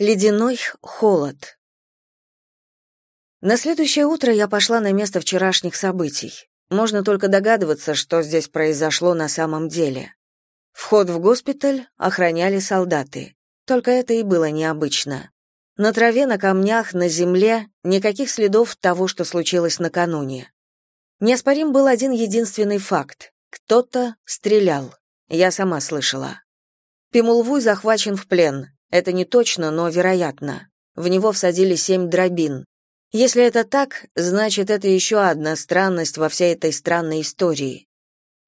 Ледяной холод. На следующее утро я пошла на место вчерашних событий. Можно только догадываться, что здесь произошло на самом деле. Вход в госпиталь охраняли солдаты. Только это и было необычно. На траве, на камнях, на земле никаких следов того, что случилось накануне. Неоспорим был один единственный факт. Кто-то стрелял. Я сама слышала. Пимулвуй захвачен в плен. Это не точно, но вероятно. В него всадили семь дробин. Если это так, значит, это еще одна странность во всей этой странной истории.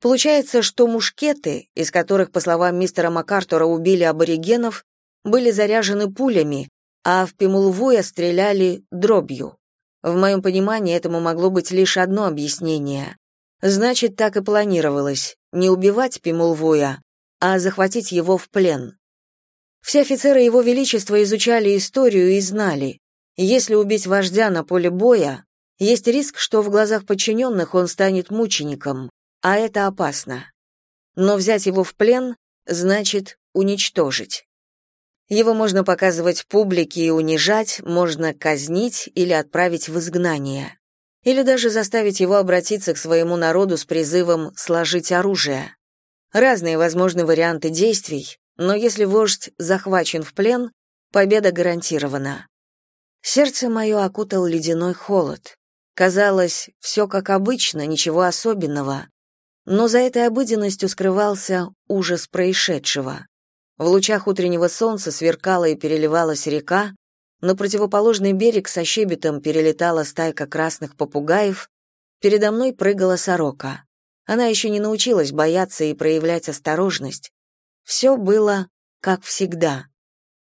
Получается, что мушкеты, из которых, по словам мистера МакАртура, убили аборигенов, были заряжены пулями, а в Пимулвуя стреляли дробью. В моем понимании этому могло быть лишь одно объяснение. Значит, так и планировалось — не убивать Пимулвуя, а захватить его в плен. Все офицеры Его Величества изучали историю и знали, если убить вождя на поле боя, есть риск, что в глазах подчиненных он станет мучеником, а это опасно. Но взять его в плен значит уничтожить. Его можно показывать публике и унижать, можно казнить или отправить в изгнание. Или даже заставить его обратиться к своему народу с призывом сложить оружие. Разные возможны варианты действий, но если вождь захвачен в плен, победа гарантирована. Сердце мое окутал ледяной холод. Казалось, все как обычно, ничего особенного. Но за этой обыденностью скрывался ужас происшедшего. В лучах утреннего солнца сверкала и переливалась река, на противоположный берег со щебетом перелетала стайка красных попугаев, передо мной прыгала сорока. Она еще не научилась бояться и проявлять осторожность, все было как всегда.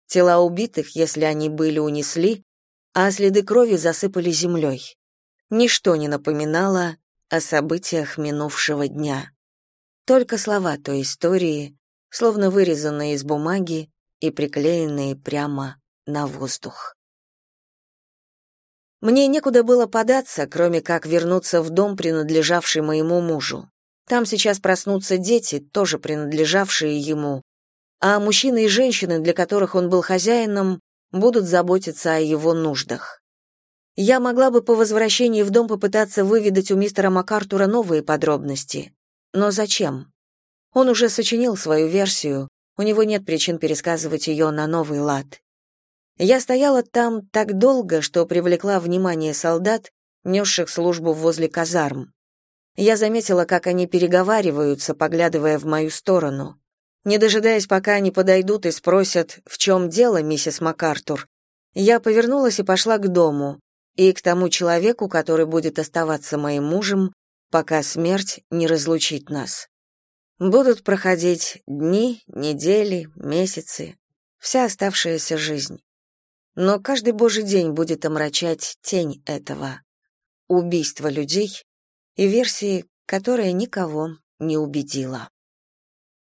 Тела убитых, если они были, унесли, а следы крови засыпали землей. Ничто не напоминало о событиях минувшего дня. Только слова той истории, словно вырезанные из бумаги и приклеенные прямо на воздух. Мне некуда было податься, кроме как вернуться в дом, принадлежавший моему мужу. Там сейчас проснутся дети, тоже принадлежавшие ему, а мужчины и женщины, для которых он был хозяином, будут заботиться о его нуждах. Я могла бы по возвращении в дом попытаться выведать у мистера МакАртура новые подробности. Но зачем? Он уже сочинил свою версию, у него нет причин пересказывать ее на новый лад. Я стояла там так долго, что привлекла внимание солдат, несших службу возле казарм. Я заметила, как они переговариваются, поглядывая в мою сторону. Не дожидаясь, пока они подойдут и спросят, в чем дело, миссис МакАртур, я повернулась и пошла к дому, и к тому человеку, который будет оставаться моим мужем, пока смерть не разлучит нас. Будут проходить дни, недели, месяцы, вся оставшаяся жизнь. Но каждый божий день будет омрачать тень этого. Убийство людей и версии, которая никого не убедила.